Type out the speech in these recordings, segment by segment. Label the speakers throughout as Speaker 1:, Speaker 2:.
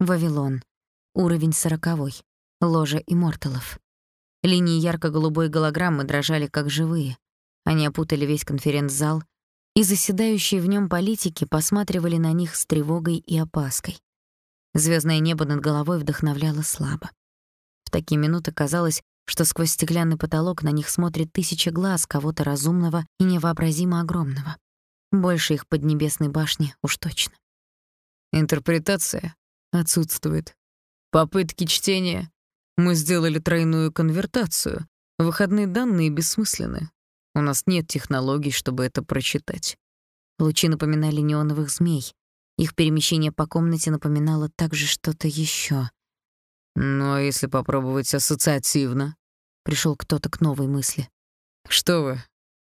Speaker 1: Вавилон. Уровень сороковой. Ложа имморталов. Линии ярко-голубой голограммы дрожали как живые. Они опутали весь конференц-зал, и заседающие в нем политики посматривали на них с тревогой и опаской. Звездное небо над головой вдохновляло слабо. В такие минуты казалось, что сквозь стеклянный потолок на них смотрит тысяча глаз кого-то разумного и невообразимо огромного. Больше их поднебесной башни уж точно.
Speaker 2: Интерпретация отсутствует. Попытки чтения. Мы сделали тройную конвертацию. Выходные данные бессмысленны. У нас нет технологий, чтобы это прочитать.
Speaker 1: Лучи напоминали неоновых змей. Их перемещение по комнате напоминало также что-то еще.
Speaker 2: Ну а если попробовать ассоциативно?
Speaker 1: Пришел кто-то к новой мысли.
Speaker 2: Что вы,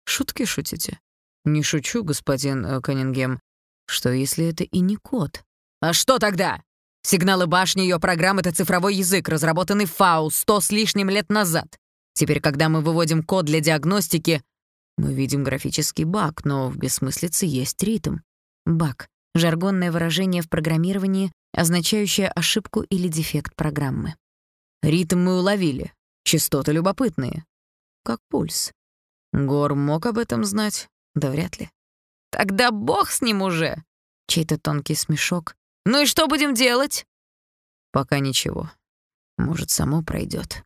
Speaker 2: шутки шутите? Не шучу, господин э, Каннингем. Что если это и не код?
Speaker 3: А что тогда? Сигналы башни ее программ — это цифровой язык, разработанный ФАУ сто с лишним лет назад. Теперь, когда мы выводим код для диагностики, мы видим графический баг, но в бессмыслице есть ритм.
Speaker 1: Баг — жаргонное выражение в программировании, означающее ошибку или дефект программы.
Speaker 3: Ритм мы уловили, частоты любопытные. Как пульс. Гор мог об этом знать? Да вряд ли. Тогда бог с ним уже.
Speaker 1: Чей-то тонкий смешок.
Speaker 3: Ну и что будем делать?
Speaker 2: Пока ничего. Может, само пройдет.